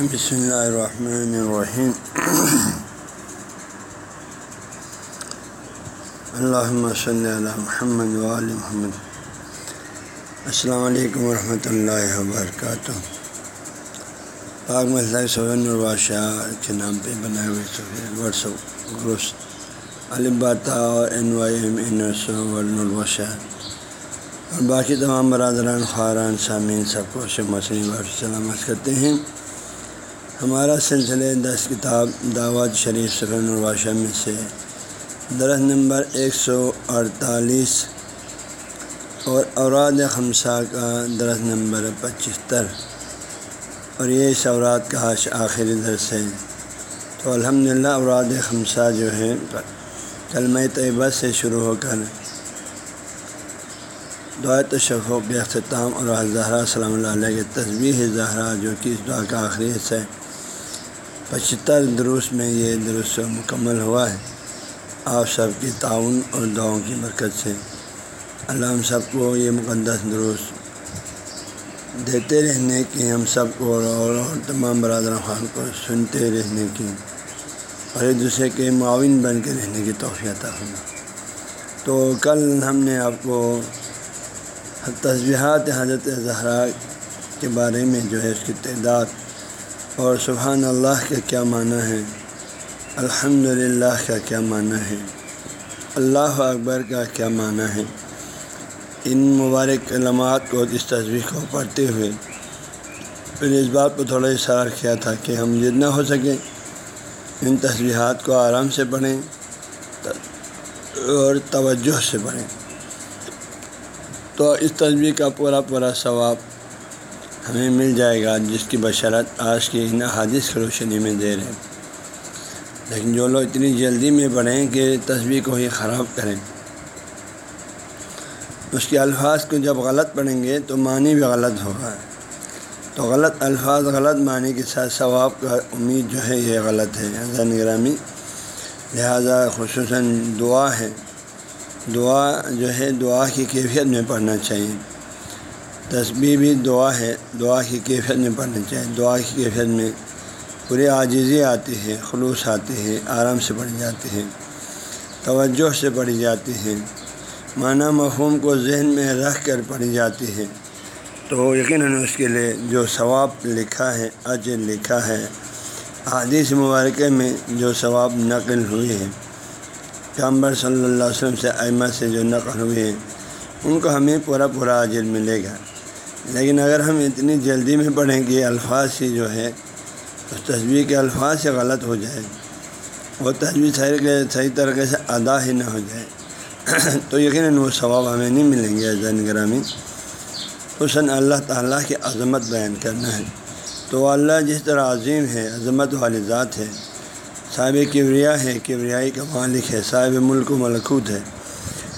بسم اللہ الرحمن الرحیم اللہ صلی اللہ محمد وآل محمد السلام علیکم ورحمۃ اللہ وبرکاتہ پاک مسئلہ سون البادشاہ کے نام پہ بنائے ہوئے واٹس واٹسپ گروپس الباتا اور این وائی ایم این البادشاہ اور باقی تمام برادران خاران سامعین سب کو سے مسلم سلامت کرتے ہیں۔ ہمارا سلسلے دس کتاب دعوت شریف سفر البادشاہ میں سے درخت نمبر ایک سو اڑتالیس اور اوراد خمسہ کا درخت نمبر پچہتر اور یہ اس اوراد کا آخری درس ہے۔ تو الحمدللہ اوراد خمسہ جو ہے، کلمہ طیبہ سے شروع ہو کر دعا تشفق اختتام اور زہرا صلی اللہ علیہ کے تصویر زہرا جو کہ اس دعا کا آخری حصہ ہے۔ پچہتر دروس میں یہ درست مکمل ہوا ہے۔ آپ سب کی تعاون اور دعاؤں کی برکت سے۔ اللہ ہم سب کو یہ مقدس درست دیتے رہنے کی ہم سب کو اور, اور تمام برادر خان کو سنتے رہنے کی اور ایک دوسرے کے معاون بن کے رہنے کی توفیع ہونا تو کل ہم نے آپ کو تصبیحات حضرت زہرا کے بارے میں جو ہے اس کی تعداد اور سبحان اللہ کا کیا معنی ہے؟ الحمد للہ کا کیا معنی ہے؟ اللہ اکبر کا کیا معنی ہے؟ ان مبارک علامات کو اس تصویر کو پڑھتے ہوئے پھر اس بات کو تھوڑا اشار کیا تھا کہ ہم جتنا ہو سکے ان تصویرات کو آرام سے پڑھیں اور توجہ سے پڑھیں۔ تو اس تصویر کا پورا پورا ثواب ہمیں مل جائے گا جس کی بشرت آج کی ان حادث کی روشنی میں دے رہے لیکن جو لوگ اتنی جلدی میں پڑھیں کہ تصویر کو ہی خراب کریں۔ اس کے الفاظ کو جب غلط پڑھیں گے تو معنی بھی غلط ہوگا۔ تو غلط الفاظ غلط معنی کے ساتھ ثواب کا امید جو ہے یہ غلط ہے۔ حضرت گرامی لہٰذا خصوصاً دعا ہے۔ دعا جو ہے دعا کی کیفیت میں پڑھنا چاہیے۔ تصویر بھی دعا ہے، دعا کی کیفیت میں پڑھنا چاہیے دعا کی کیفیت میں پوری عاجزی آتی ہے، خلوص آتی ہے آرام سے پڑھی جاتی ہے توجہ سے پڑھی جاتی ہے معنی مفہوم کو ذہن میں رکھ کر پڑھی جاتی ہے تو یقیناً اس کے لیے جو ثواب لکھا ہے، اجر لکھا ہے حادث مبارکہ میں جو ثواب نقل ہوئی ہے پیامبر صلی اللہ علیہ وسلم سے ائمہ سے جو نقل ہوئے ہیں، ان کو ہمیں پورا پورا عاجر ملے گا۔ لیکن اگر ہم اتنی جلدی میں پڑھیں کہ الفاظ ہی جو ہے اس تصویر کے الفاظ سے غلط ہو جائے۔ وہ تصویر صحیح صحیح طریقے سے ادا ہی نہ ہو جائے۔ تو یقیناً وہ ثواب ہمیں نہیں ملیں گے زین گرامی۔ حسن اللہ تعالیٰ کی عظمت بیان کرنا ہے۔ تو اللہ جس طرح عظیم ہے، عظمت والی ذات ہے، صاحب کبریا ہے، کبریائی کا مالک ہے، صاحب ملک و ملکوت ہے۔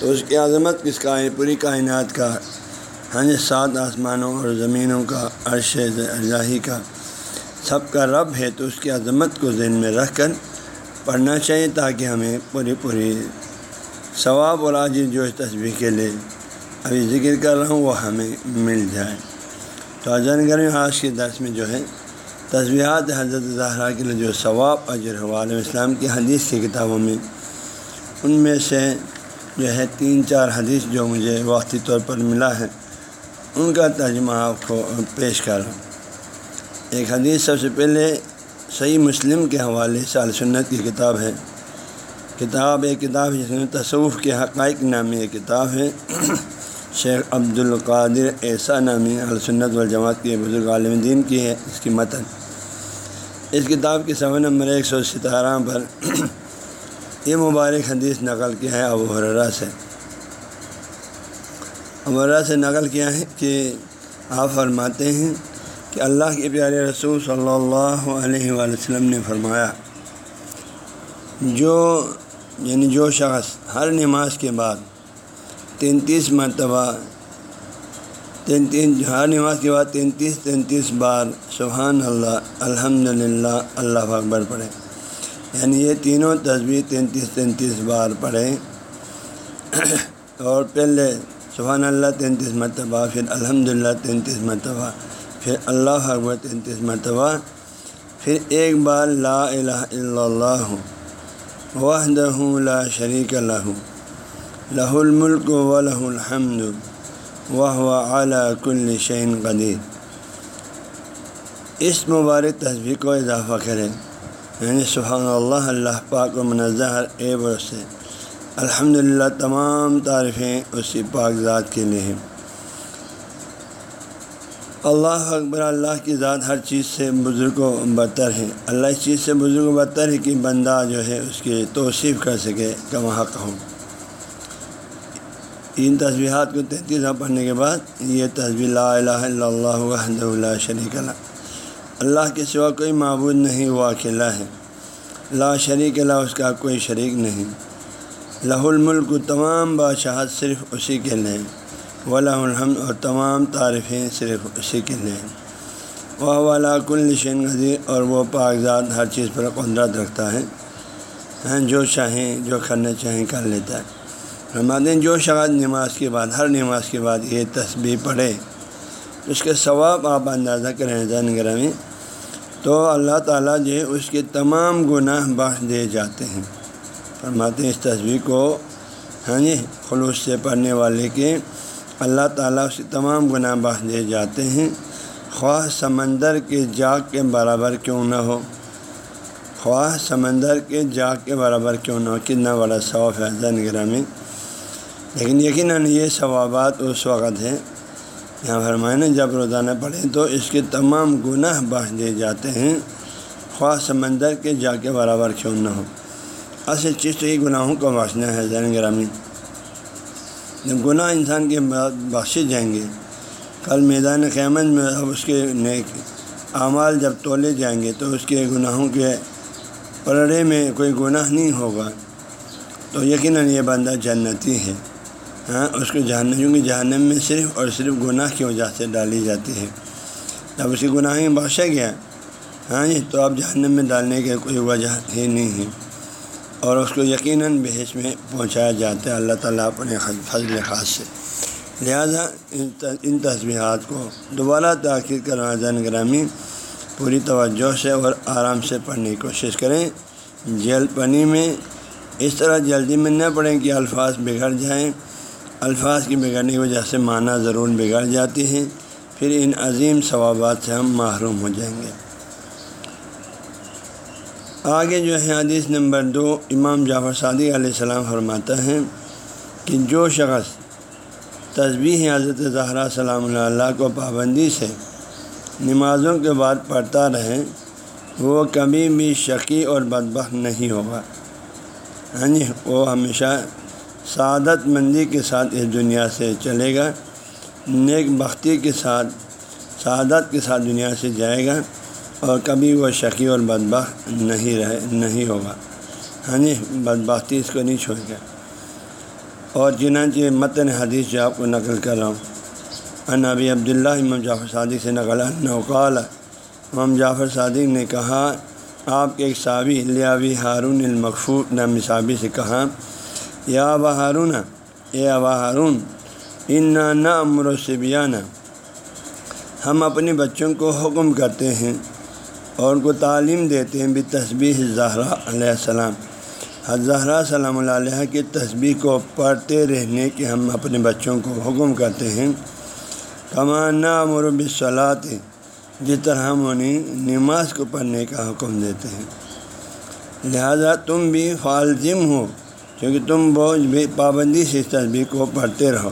تو اس کی عظمت کس کا ہے پوری کائنات کا ہاں جی سات آسمانوں اور زمینوں کا عرش الہی کا سب کا رب ہے، تو اس کی عظمت کو ذہن میں رکھ کر پڑھنا چاہیے تاکہ ہمیں پوری پوری ثواب اور عاجز جو اس تصویر کے لیے ابھی ذکر کر رہا ہوں، وہ ہمیں مل جائے۔ تو اجن گرمی آج کے درس میں جو ہے تصویرات حضرت زہرا کے لیے جو ثواب، اجر عالم اسلام کی حدیث کی کتابوں میں، ان میں سے جو ہے تین، چار حدیث جو مجھے وقتی طور پر ملا ہے۔ ان کا ترجمہ آپ کو پیش کر۔ رہا ہوں ایک حدیث سب سے پہلے صحیح مسلم کے حوالے سے سنت کی کتاب ہے۔ کتاب ایک کتاب جس میں تصوف کے حقائق نامی ایک کتاب ہے۔ شیخ عبد القادر ایسا نامی السنت والجماعت کے بزرگ عالم دین کی ہے اس کی متن۔ اس کتاب کے سوا نمبر ایک سو ستارہ پر یہ مبارک حدیث نقل کیا ہے ابو حرا سے۔ ابرا سے نقل کیا ہے کہ آپ فرماتے ہیں کہ اللہ کے پیارے رسول صلی اللہ علیہ وسلم نے فرمایا، جو یعنی جو شخص ہر نماز کے بعد تینتیس مرتبہ تین ہر نماز کے بعد تینتیس تینتیس بار سبحان اللہ الحمد للہ اللہ اکبر پڑھے۔ یعنی یہ تینوں تصویر تینتیس تینتیس بار پڑھیں اور پہلے سبحان اللہ تینتیس مرتبہ، پھر الحمد للہ تینتیس مرتبہ، پھر اللہ اکبر تینتیس مرتبہ، پھر ایک بار لا الہ الا اللہ، وحدہ لا شریک لہ لہ الملک و لہ الحمد وہ اعلیٰ کل شعین قدیر۔ اس مبارک تصویر کو اضافہ کریں۔ یعنی سبحان اللہ اللہ پاک و منظر اے سے الحمد للہ تمام تعریفیں اسی پاک ذات کے لیے ہیں۔ اللہ اکبر، اللہ کی ذات ہر چیز سے بزرگ و بدتر ہے۔ اللہ اس چیز سے بزرگ و بدتر ہے کہ بندہ جو ہے اس کی توصیف کر سکے کم حق ہوں ان تصویرات کو تینتیس پڑھنے کے بعد یہ تصویر لا الہ الا اللہ وحد اللہ شریک اللہ اللہ کے سوا کوئی معبود نہیں، وہ اکیلا ہے۔ لا شریک اللہ اس کا کوئی شریک نہیں۔ لہ الملک تمام بادشاہت صرف اسی کے لیے ولا الحمد اور تمام تعریفیں صرف اسی کے لیے وہ والا کل شین غذیر اور وہ کاغذات ہر چیز پر قدرت رکھتا ہے۔ ہاں، جو چاہیں، جو کرنا چاہیں کر لیتا ہے۔ فرماتے ہیں، جو شخص نماز کے بعد، ہر نماز کے بعد یہ تسبیح پڑھے، اس کے ثواب آپ اندازہ کریں زین گرامی، تو اللہ تعالیٰ جو ہے، اس کے تمام گناہ بخش دے جاتے ہیں۔ فرماتے ہیں اس تصویر کو۔ ہاں جی خلوص سے پڑھنے والے کے اللہ تعالیٰ اس تمام گناہ بخش دے جاتے ہیں۔ خواہ سمندر کے جاگ کے برابر کیوں نہ ہو۔ خواہ سمندر کے جاگ کے برابر کیوں نہ ہو، کتنا بڑا ثواف ہے زین گرامی لیکن یقیناً یہ ثوابات اس وقت ہیں۔ یہاں فرمائیں جب روزانہ پڑھیں تو اس کے تمام گناہ بخش دے جاتے ہیں۔ خواہ سمندر کے جا کے برابر کیوں نہ ہو۔ اصل چیز تو یہ گناہوں کو بخشنا ہے، زین گرامی۔ جب گناہ انسان کے بخشے جائیں گے۔ کل میدان قیامت میں اب اس کے نیک اعمال جب تولے جائیں گے تو اس کے گناہوں کے پرڑے میں کوئی گناہ نہیں ہوگا۔ تو یقیناً یہ بندہ جنتی ہے۔ ہاں اس کو جہنم، کیونکہ جہنم میں صرف اور صرف گناہ کی وجہ سے ڈالی جاتی ہے۔ جب اس کی گناہیں بخشا گیا۔ ہاں تو اب جہنم میں ڈالنے کی کوئی وجہ ہی نہیں ہے۔ اور اس کو یقیناً بحث میں پہنچایا جاتا ہے۔ اللہ تعالیٰ اپنے فضل خاص سے۔ لہذا ان تصویرات کو دوبارہ تاخیر کرنا زین گرامی پوری توجہ سے اور آرام سے پڑھنے کی کوشش کریں۔ جیل پنی میں اس طرح جلدی میں نہ پڑھیں کہ الفاظ بگڑ جائیں۔ الفاظ کی بگڑنے کی وجہ سے معنی ضرور بگڑ جاتی ہیں۔ پھر ان عظیم ثوابات سے ہم محروم ہو جائیں گے۔ آگے جو ہے حدیث نمبر دو، امام جعفر صادق علیہ السلام فرماتا ہے کہ جو شخص تصویر حضرت زہرا سلام اللہ کو پابندی سے نمازوں کے بعد پڑھتا رہے، وہ کبھی بھی شقی اور بدبخ نہیں ہوگا۔ ہاں جی وہ ہمیشہ سعادت مندی کے ساتھ اس دنیا سے چلے گا، نیک بختی کے ساتھ، سعادت کے ساتھ دنیا سے جائے گا۔ اور کبھی وہ شکی اور بدبخ نہیں رہے نہیں ہوگا۔ ہاں جی بدبختی اس کو نہیں چھوڑ گیا اور چنانچہ متن حدیث جو آپ کو نقل کر رہا ہوں۔ ان ابی عبداللہ امام جعفر صادق سے نقل نوقال امام جعفر صادق نے کہا، آپ کے ایک صابی لیابی ہارون المقفو نام صابی سے کہا، یا ابا ہارون، اے ابا ہارون ان نہ امر و ہم اپنے بچوں کو حکم کرتے ہیں۔ اور ان کو تعلیم دیتے ہیں بھی تصبیح زہرا علیہ السلام زہرا سلام علیہ کی تصبیح کو پڑھتے رہنے کے ہم اپنے بچوں کو حکم کرتے ہیں۔ کمانا مرب صلاحت جس طرح ہم انہیں نماز کو پڑھنے کا حکم دیتے ہیں۔ لہذا تم بھی فالزم ہو، کیونکہ تم بہت بھی پابندی سے اس تصویر کو پڑھتے رہو۔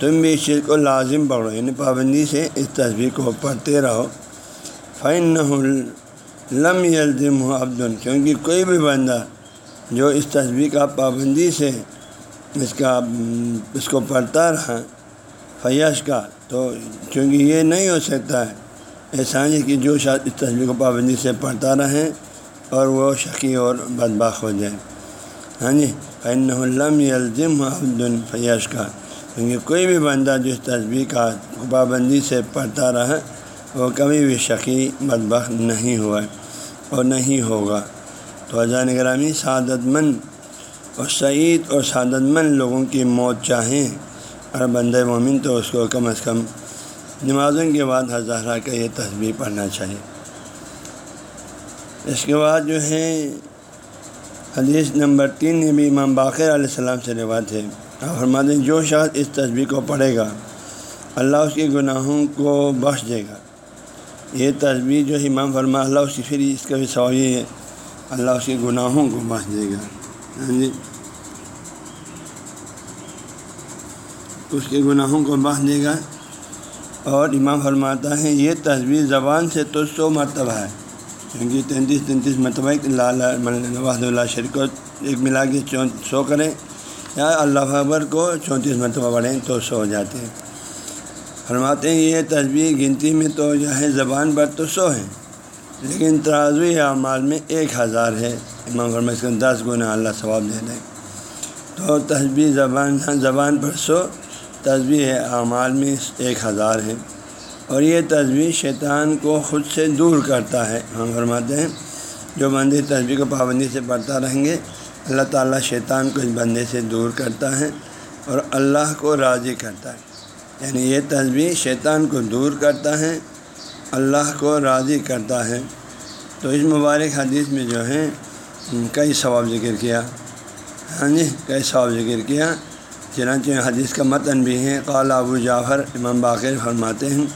تم بھی اس چیز کو لازم پڑھو یعنی پابندی سے اس تصویر کو پڑھتے رہو۔ فین لم یلزم ہو عبد، کیونکہ کوئی بھی بندہ جو اس تصویر کا پابندی سے اس کا، اس کو پڑھتا رہا فیش کا تو چونکہ یہ نہیں ہو سکتا ہے، احسان ہے کہ جو شاید اس تصویر کو پابندی سے پڑھتا رہیں اور وہ شکی اور بدباخ ہو جائے۔ ہاں جی فین الم یلزم عبد الفیش کا کیونکہ کوئی بھی بندہ جو اس تصویر کا پابندی سے پڑھتا رہا وہ کبھی بھی شقی بدبخ نہیں ہوا اور نہیں ہوگا۔ تو اذان گرامی سعادت مند اور سعید اور سعادت مند لوگوں کی موت چاہیں اور بند مومن تو اس کو کم از کم نمازوں کے بعد ہزارہ کا یہ تصویر پڑھنا چاہیے۔ اس کے بعد جو ہے حدیث نمبر تین میں بھی امام باقر علیہ السلام سے روایت ہے۔ اور فرماتے ہیں، جو شخص اس تصویر کو پڑھے گا، اللہ اس کے گناہوں کو بخش دے گا۔ یہ تصویر جو امام فرما اللہ اس کی پھر اس کا بھی سوال یہ ہے، اللہ اس کے گناہوں کو بخش دے گا۔ ہاں جی۔ اس کے گناہوں کو بخش دے گا۔ اور امام فرماتا ہے، یہ تصویر زبان سے تو سو مرتبہ ہے۔ کیونکہ تینتیس تینتیس مرتبہ لال وحد اللہ شریف کو ایک ملا کے سو کریں۔ یا اللہ اکبر کو چونتیس مرتبہ پڑھیں تو سو ہو جاتے ہیں۔ فرماتے ہیں، یہ تصویر گنتی میں تو جو ہے زبان پر تو سو ہے، لیکن ترازوی اعمال میں ایک ہزار ہے۔ امام فرما اس کو دس گنا اللہ ثواب دے دیں۔ تو تصویر زبان زبان پر سو تصویر اعمال میں ایک ہزار ہے۔ اور یہ تصویر شیطان کو خود سے دور کرتا ہے۔ ہم فرماتے ہیں، جو بندے تصویر کو پابندی سے پڑھتا رہیں گے، اللہ تعالیٰ شیطان کو اس بندے سے دور کرتا ہے اور اللہ کو راضی کرتا ہے۔ یعنی یہ تصویر شیطان کو دور کرتا ہے، اللہ کو راضی کرتا ہے۔ تو اس مبارک حدیث میں جو ہے کئی ثواب ذکر کیا۔ ہاں جی کئی ثواب ذکر کیا۔ چنانچہ حدیث کا متن بھی ہے۔ قال ابو جعفر، امام باقر فرماتے ہیں،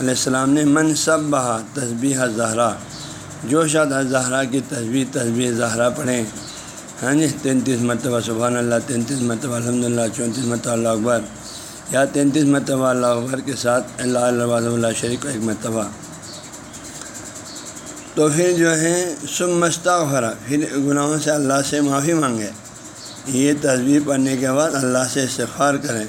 علیہ السلام نے، من سب بہا تصبیح زہرا جو شاد زہرا کی تصویر تصویر زہرا پڑھیں۔ ہاں جی تینتیس مرتبہ سبحان اللہ، تینتیس مرتبہ الحمد للہ چونتیس مرتبہ اللہ اکبر۔ یا تینتیس مرتبہ اللہ اکبر کے ساتھ اللہ اللہ اللہ شریف کا ایک مرتبہ۔ تو پھر جو ہے سب مستغفرا پھر گناہوں سے اللہ سے معافی مانگے۔ یہ تصویر پڑھنے کے بعد اللہ سے استفار کریں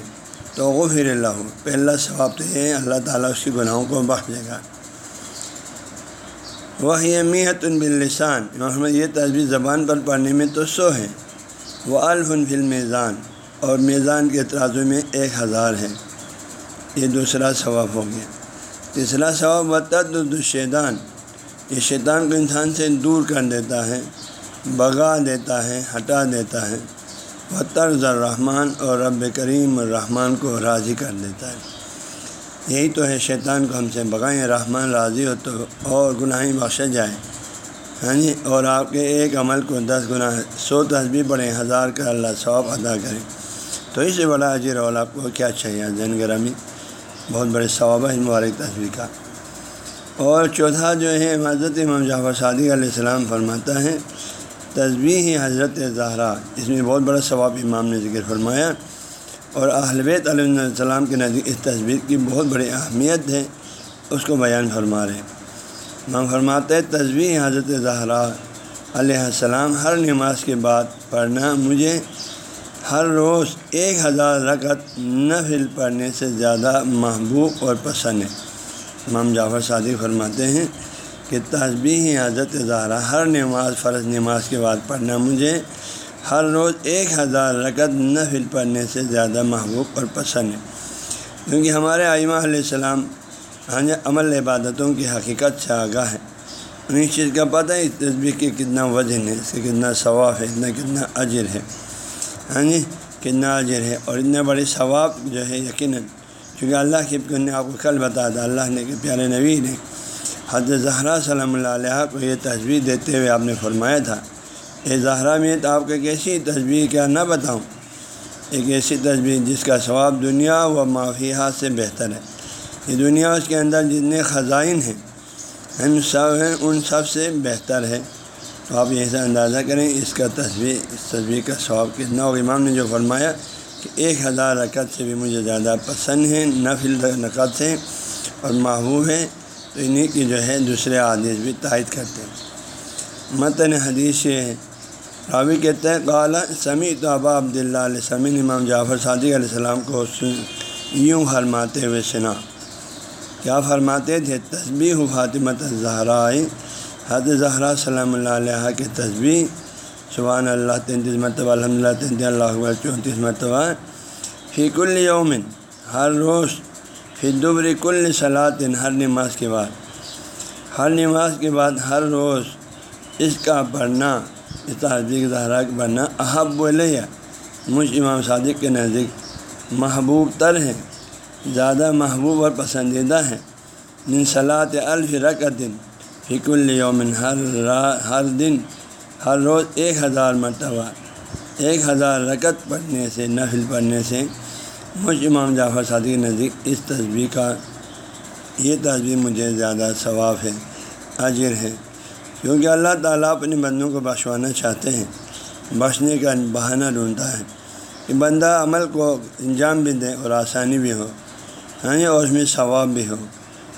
تو وہ پھر اللہ ہو پہلا ثواب تو یہ اللہ تعالیٰ اس کی گناہوں کو بخش دے گا۔ وہ یہ میت البلسان یہ تصویر زبان پر پڑھنے میں تو سو ہے۔ وہ الفن فل میزان اور میزان کے ترازو میں ایک ہزار ہے یہ دوسرا ثواب ہو گیا۔ تیسرا ثواب و شیطان یہ شیطان کو انسان سے دور کر دیتا ہے بگا دیتا ہے، ہٹا دیتا ہے۔ وہ طرز الرحمٰن اور رب کریم الرحمٰن کو راضی کر دیتا ہے۔ یہی تو ہے شیطان کو ہم سے بگائیں رحمان راضی ہو تو اور گناہیں بخشے جائے ہاں جی اور آپ کے ایک عمل کو دس گنا سو تصویر بڑھیں ہزار کا اللہ ثواب ادا کریں تو اس سے بڑا عجیر اور آپ کو کیا چاہیے؟ زین گرامی، بہت بڑے ثواب ہے مبارک تصویر کا۔ اور چوتھا جو ہے، حضرت امام جعفر صادق علیہ السلام فرماتا ہے تصویر حضرت زہرا، اس میں بہت بڑا ثواب امام نے ذکر فرمایا۔ اور اہلویت علیہ السلام کے نزدیک اس تصویر کی بہت بڑی اہمیت ہے، اس کو بیان فرما رہے ہیں۔ امام فرماتے تصویر حضرت زہرا علیہ السلام ہر نماز کے بعد پڑھنا مجھے ہر روز ایک ہزار رکعت نفل پڑھنے سے زیادہ محبوب اور پسند ہے۔ امام جعفر صادق فرماتے ہیں کہ تصبیح حضرت زہرا ہر نماز فرض نماز کے بعد پڑھنا مجھے ہر روز ایک ہزار رکت نفل پڑھنے سے زیادہ محبوب اور پسند ہے۔ کیونکہ ہمارے آئمہ علیہ السلام ہاں عمل عبادتوں کی حقیقت سے آگاہ ہے انہیں چیز کا پتہ ہے اس تصویر کی کتنا وزن ہے، اس سے کتنا ثواب ہے اتنا کتنا اجر ہے۔ ہاں جی کتنا اجر ہے؟ اور اتنے بڑے ثواب جو ہے، یقیناً، کیونکہ اللہ کی نے آپ کو کل بتا تھا، اللہ نے کہ پیارے نبی نے حضرت زہرا صلی اللہ علیہ کو یہ تصویر دیتے ہوئے آپ نے فرمایا تھا۔ اے زہرا میں تو آپ کو ایک ایسی تصویر کیا نہ بتاؤں۔ ایک ایسی تصویر جس کا ثواب دنیا و معافیات سے بہتر ہے۔ یہ دنیا اس کے اندر جتنے خزائن ہیں، ان سب ہیں، ان سب سے بہتر ہے۔ تو آپ یہ سے اندازہ کریں، اس کا تصویر، اس تصویر کا ثواب کتنا ہو امام نے جو فرمایا کہ ایک ہزار رکعت سے بھی مجھے زیادہ پسند ہے نفل رکعت سے اور محبوب ہے تو انہیں کی جو ہے دوسرے عادث بھی تائید کرتے ہیں۔ متن حدیث ہے۔ راوی کہتے ہیں قالا سمیع تو ابا عبداللہ علیہ سمین امام جعفر صادق علیہ السلام کو یوں فرماتے ہوئے سنا۔ کیا فرماتے تھے؟ تصبیح فاطمت زہرائے حد زہرا صلی اللہ علیہ کے تصبیح سبحان اللہ، تینتیس مرتبہ الحمد للہ تینتیس، اللہ چونتیس مرتبہ۔ فی کل یومن ہر روز پھر دوبری کل صلاح ہر نماز کے بعد۔ ہر نماز کے بعد، ہر روز اس کا پڑھنا، اس تصدیق زہرا کا پڑھنا احب علیہ مجھ امام صادق کے نزدیک محبوب تر ہے، زیادہ محبوب اور پسندیدہ ہے۔ من صلاحت الف رکعت۔ فک الومن ہر ہر دن، ہر روز ایک ہزار مرتبہ، ایک ہزار رکت پڑھنے سے، نفل پڑھنے سے مجھ امام جعفر صادق کے نزدیک اس تصویر کا، یہ تصویر مجھے زیادہ ثواب ہے، اجر ہے۔ کیونکہ اللہ تعالیٰ اپنے بندوں کو بخشوانا چاہتے ہیں، بخشنے کا بہانہ ڈھونڈتا ہے کہ بندہ عمل کو انجام بھی دے اور آسانی بھی ہو ہاں اور اس میں ثواب بھی ہو۔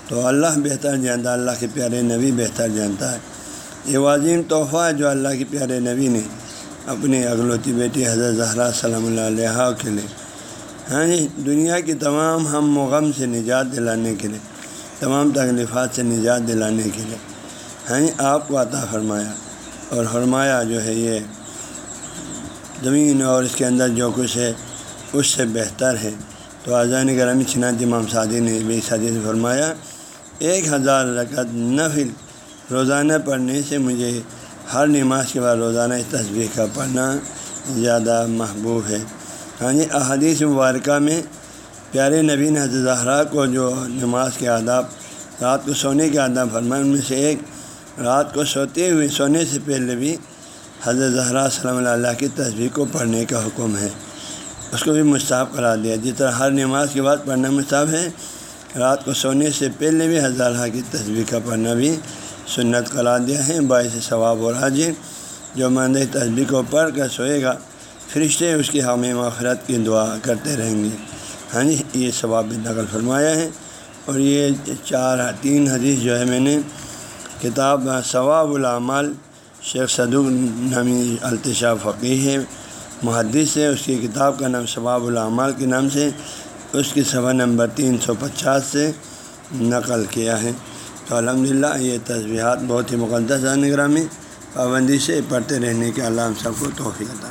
تو اللہ بہتر جانتا اللہ کے پیارے نبی بہتر جانتا ہے۔ یہ واظم تحفہ ہے جو اللہ کے پیارے نبی نے اپنی اگلوتی بیٹی حضرت زہرا صلی اللہ علیہ کے لیے۔ ہاں جی دنیا کی تمام ہم مغم سے نجات دلانے کے لیے، تمام تکلیفات سے نجات دلانے کے لیے۔ ہاں جی آپ کو عطا فرمایا۔ اور فرمایا جو ہے، یہ زمین اور اس کے اندر جو کچھ ہے، اس سے بہتر ہے۔ تو آزان گرامی چنات امام سعدی نے بھی شادی سے فرمایا ایک ہزار رکعت نفل روزانہ پڑھنے سے مجھے ہر نماز کے بعد روزانہ اس تصویر کا پڑھنا زیادہ محبوب ہے۔ ہاں جی احادیث مبارکہ میں پیارے نبی نے حضرت زہرا کو جو نماز کے آداب، رات کو سونے کے آداب فرمائے، ان میں سے ایک رات کو سوتے ہوئے، سونے سے پہلے بھی حضرت زہرا صلی اللہ علیہ کی تصویر کو پڑھنے کا حکم ہے۔ اس کو بھی مستعب کرا دیا۔ جس طرح ہر نماز کے بعد پڑھنا مستعب ہے رات کو سونے سے پہلے بھی حضرہ کی تصویر کا پڑھنا بھی سنت کرا دیا ہے، باعث ثواب اور حاضر جو مند تصویر کو پڑھ کر سوئے گا، فرشتے اس کی حام مغفرت کی دعا کرتے رہیں گے۔ ہاں جی یہ ثواب بھی نقل فرمایا ہے۔ اور یہ چار تین حدیث جو ہے، میں نے کتاب ثواب العمال شیخ صدوق نامی التشا فقی ہے، محدث ہے، اس کی کتاب کا نام ثواب العمال کے نام سے۔ اس کی صفحہ نمبر تین سو پچاس سے نقل کیا ہے۔ تو الحمدللہ، یہ تجویحات بہت ہی مقدس نگرامی پابندی سے پڑھتے رہنے کے اللہ ہم سب کو توفیق عطا